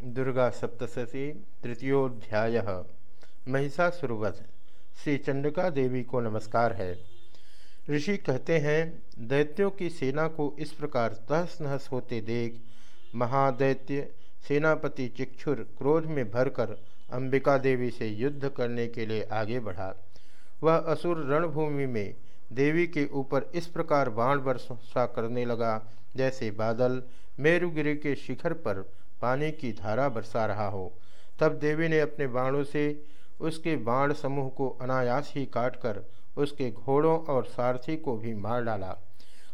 दुर्गा सप्तशती तृतीयोध्याय महिषासुरवध। श्री चंडिका देवी को नमस्कार है। ऋषि कहते हैं, दैत्यों की सेना को इस प्रकार तहस नहस होते देख, महादैत्य सेनापति चिक्षुर क्रोध में भरकर अंबिका देवी से युद्ध करने के लिए आगे बढ़ा। वह असुर रणभूमि में देवी के ऊपर इस प्रकार बाण वर्षा करने लगा, जैसे बादल मेरुगिरी के शिखर पर पानी की धारा बरसा रहा हो। तब देवी ने अपने बाणों से उसके बाण समूह को अनायास ही काटकर उसके घोड़ों और सारथी को भी मार डाला।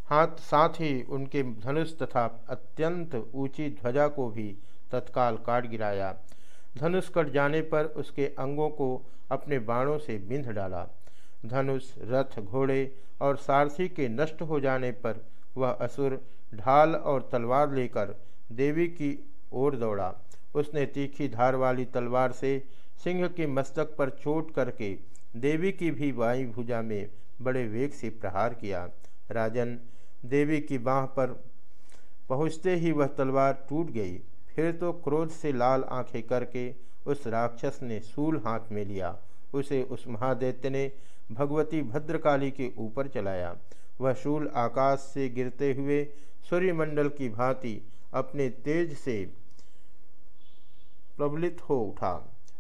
हाथ, साथ ही उनके धनुष तथा अत्यंत ऊँची ध्वजा को भी तत्काल काट गिराया। धनुष कट जाने पर उसके अंगों को अपने बाणों से बिंध डाला। धनुष, रथ, घोड़े और सारथी के नष्ट हो जाने पर वह असुर ढाल और तलवार लेकर देवी की ओर दौड़ा। उसने तीखी धार वाली तलवार से सिंह के मस्तक पर चोट करके देवी की भी वायु भुजा में बड़े वेग से प्रहार किया। राजन देवी की बाह पर पहुँचते ही वह तलवार टूट गई। फिर तो क्रोध से लाल आँखें करके उस राक्षस ने सूल हाथ में लिया। उसे उस महादैत्य ने भगवती भद्रकाली के ऊपर चलाया। वह शूल आकाश से गिरते हुए सूर्यमंडल की भांति अपने तेज से प्रबलित हो उठा।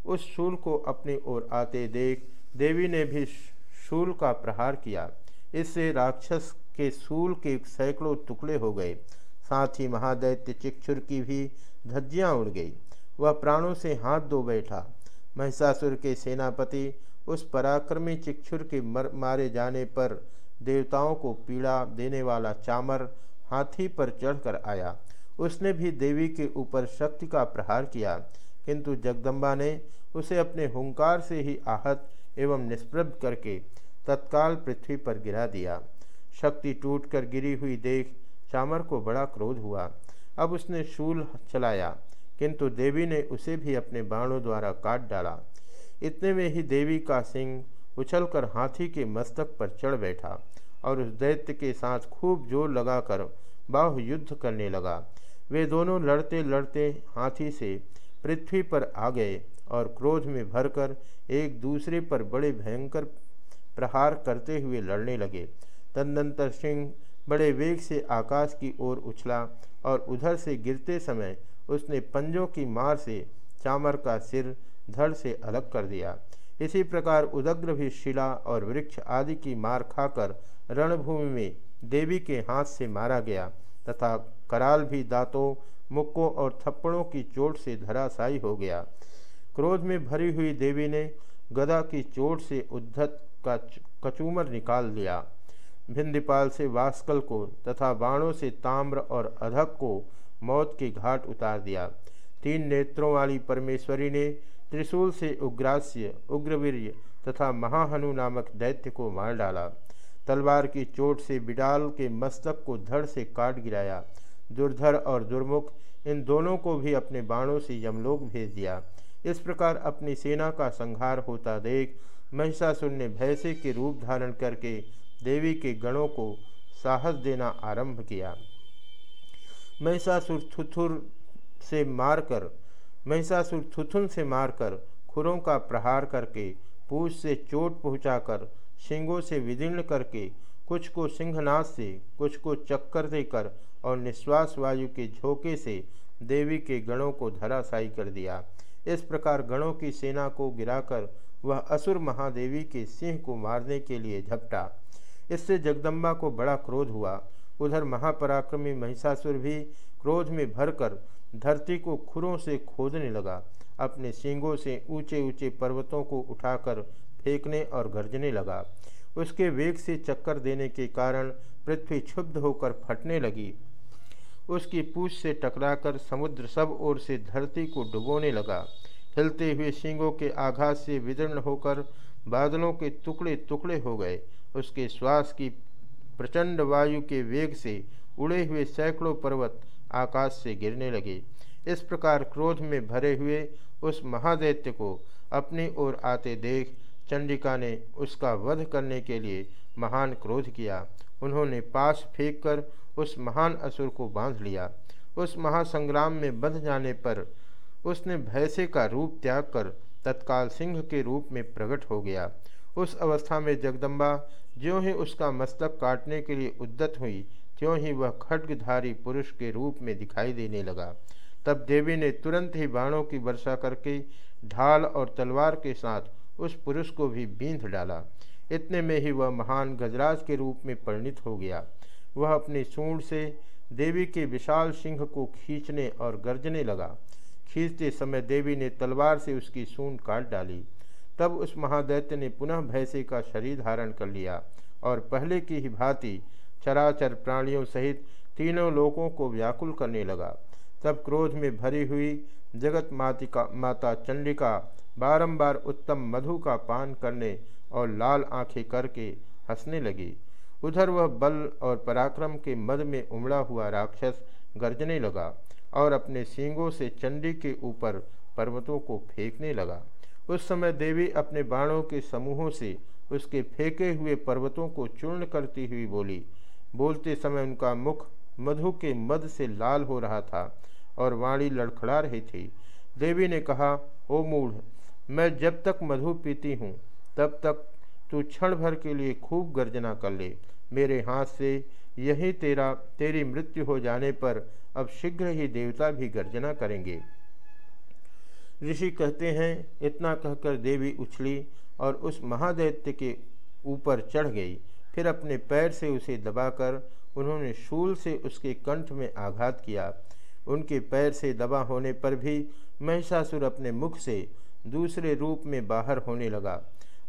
उस शूल को अपनी ओर आते देख देवी ने भी शूल का प्रहार किया। इससे राक्षस के शूल के सैकड़ों टुकड़े हो गए। साथ ही महादैत्य चिक्षुर की भी धज्जियाँ उड़ गई। वह प्राणों से हाथ धो बैठा। महिषासुर के सेनापति उस पराक्रमी चिक्षुर के मर, मारे जाने पर देवताओं को पीड़ा देने वाला चामर हाथी पर चढ़कर आया। उसने भी देवी के ऊपर शक्ति का प्रहार किया। किंतु जगदम्बा ने उसे अपने हुंकार से ही आहत एवं निष्प्रभ करके तत्काल पृथ्वी पर गिरा दिया। शक्ति टूटकर गिरी हुई देख चामर को बड़ा क्रोध हुआ। अब उसने शूल चलाया, किंतु देवी ने उसे भी अपने बाणों द्वारा काट डाला। इतने में ही देवी का सिंह उछलकर हाथी के मस्तक पर चढ़ बैठा और उस दैत्य के साथ खूब ज़ोर लगाकर बाहु युद्ध करने लगा। वे दोनों लड़ते लड़ते हाथी से पृथ्वी पर आ गए और क्रोध में भरकर एक दूसरे पर बड़े भयंकर प्रहार करते हुए लड़ने लगे। तदनंतर सिंह बड़े वेग से आकाश की ओर उछला और उधर से गिरते समय उसने पंजों की मार से चामर का सिर धड़ से अलग कर दिया। इसी प्रकार उदग्र भी शिला और वृक्ष आदि की मार खाकर रणभूमि में देवी के हाथ से मारा गया तथा कराल भी दांतों मुक्कों और थप्पड़ों की चोट से धराशायी हो गया। क्रोध में भरी हुई देवी ने गदा की चोट से उद्धत का कचूमर निकाल लिया। भिंदीपाल से वास्कल को तथा बाणों से ताम्र और अधक को मौत के घाट उतार दिया। तीन नेत्रों वाली परमेश्वरी ने त्रिशूल से उग्रास्य उग्रवीर्य तथा महाहनु नामक दैत्य को मार डाला। तलवार की चोट से बिडाल के मस्तक को धड़ से काट गिराया। दुर्धर और दुर्मुख, इन दोनों को भी अपने बाणों से यमलोक भेज दिया। इस प्रकार अपनी सेना का संहार होता देख, महिषासुर ने भैंसे के रूप धारण करके देवी के गणों को साहस देना आरंभ किया। महिषासुर थुथुर से मारकर, महिषासुर थुथुन से मारकर खुरों का प्रहार करके, पूछ से चोट पहुंचाकर सिंगों से विदीर्ण करके, कुछ को सिंहनाथ से, कुछ को चक्कर देकर और निश्वास वायु के झोंके से देवी के गणों को धराशायी कर दिया। इस प्रकार गणों की सेना को गिराकर वह असुर महादेवी के सिंह को मारने के लिए झपटा। इससे जगदम्बा को बड़ा क्रोध हुआ। उधर महापराक्रमी महिषासुर भी क्रोध में भरकर धरती को खुरों से खोदने लगा। अपने सींगों से ऊँचे ऊँचे पर्वतों को उठाकर फेंकने और गरजने लगा। उसके वेग से चक्कर देने के कारण पृथ्वी क्षुब्ध होकर फटने लगी। उसकी पूछ से टकराकर समुद्र सब ओर से धरती को डुबोने लगा। हिलते हुए सिंगों के आघात से विदर्ण होकर बादलों के टुकड़े टुकड़े हो गए। उसके श्वास की प्रचंड वायु के वेग से उड़े हुए सैकड़ों पर्वत आकाश से गिरने लगे। इस प्रकार क्रोध में भरे हुए उस महादैत्य को अपनी ओर आते देख चंडिका ने उसका वध करने के लिए महान क्रोध किया। उन्होंने पास फेंक कर उस महान असुर को बाँध लिया। उस महासंग्राम में बंध जाने पर उसने भैंसे का रूप त्याग कर तत्काल सिंह के रूप में प्रकट हो गया। उस अवस्था में जगदम्बा ज्यों ही उसका मस्तक काटने के लिए उद्दत हुई, त्यों ही वह खड्गधारी पुरुष के रूप में दिखाई देने लगा। तब देवी ने तुरंत ही बाणों की वर्षा करके ढाल और तलवार के साथ उस पुरुष को भी बींध डाला। इतने में ही वह महान गजराज के रूप में परिणित हो गया। वह अपनी सूंड से देवी के विशाल सिंह को खींचने और गरजने लगा। खींचते समय देवी ने तलवार से उसकी सूंड काट डाली। तब उस महादैत्य ने पुनः भैंसे का शरीर धारण कर लिया और पहले की ही भांति चराचर प्राणियों सहित तीनों लोगों को व्याकुल करने लगा। तब क्रोध में भरी हुई जगत मातिका, माता चंडिका बारंबार उत्तम मधु का पान करने और लाल आँखें करके हंसने लगी। उधर वह बल और पराक्रम के मद में उमड़ा हुआ राक्षस गरजने लगा और अपने सींगों से चंडी के ऊपर पर्वतों को फेंकने लगा। उस समय देवी अपने बाणों के समूहों से उसके फेंके हुए पर्वतों को चूर्ण करती हुई बोली, बोलते समय उनका मुख मधु के मद से लाल हो रहा था और वाणी लड़खड़ा रही थी। देवी ने कहा, ओ मूढ़, मैं जब तक मधु पीती हूँ, तब तक तू क्षण भर के लिए खूब गर्जना कर ले। मेरे हाथ से यही तेरा, तेरी मृत्यु हो जाने पर अब शीघ्र ही देवता भी गर्जना करेंगे। ऋषि कहते हैं, इतना कहकर देवी उछली और उस महादैत्य के ऊपर चढ़ गई। फिर अपने पैर से उसे दबाकर उन्होंने शूल से उसके कंठ में आघात किया। उनके पैर से दबा होने पर भी महिषासुर अपने मुख से दूसरे रूप में बाहर होने लगा।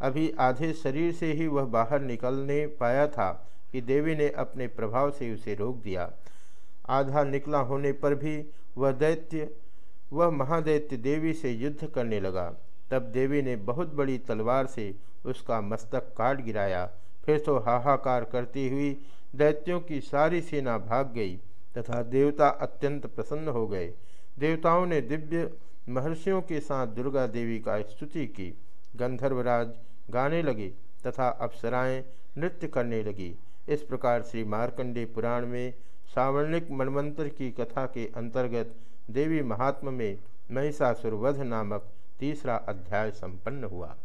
अभी आधे शरीर से ही वह बाहर निकलने पाया था कि देवी ने अपने प्रभाव से उसे रोक दिया। आधा निकला होने पर भी वह दैत्य, वह महादैत्य देवी से युद्ध करने लगा। तब देवी ने बहुत बड़ी तलवार से उसका मस्तक काट गिराया। फिर तो हाहाकार करती हुई दैत्यों की सारी सेना भाग गई तथा देवता अत्यंत प्रसन्न हो गए। देवताओं ने दिव्य महर्षियों के साथ दुर्गा देवी का स्तुति की। गंधर्वराज गाने लगे तथा अप्सराएँ नृत्य करने लगी। इस प्रकार श्री मार्कंडे पुराण में सावर्णिक मनमंत्र की कथा के अंतर्गत देवी महात्मा में महिषासुरवध नामक तीसरा अध्याय संपन्न हुआ।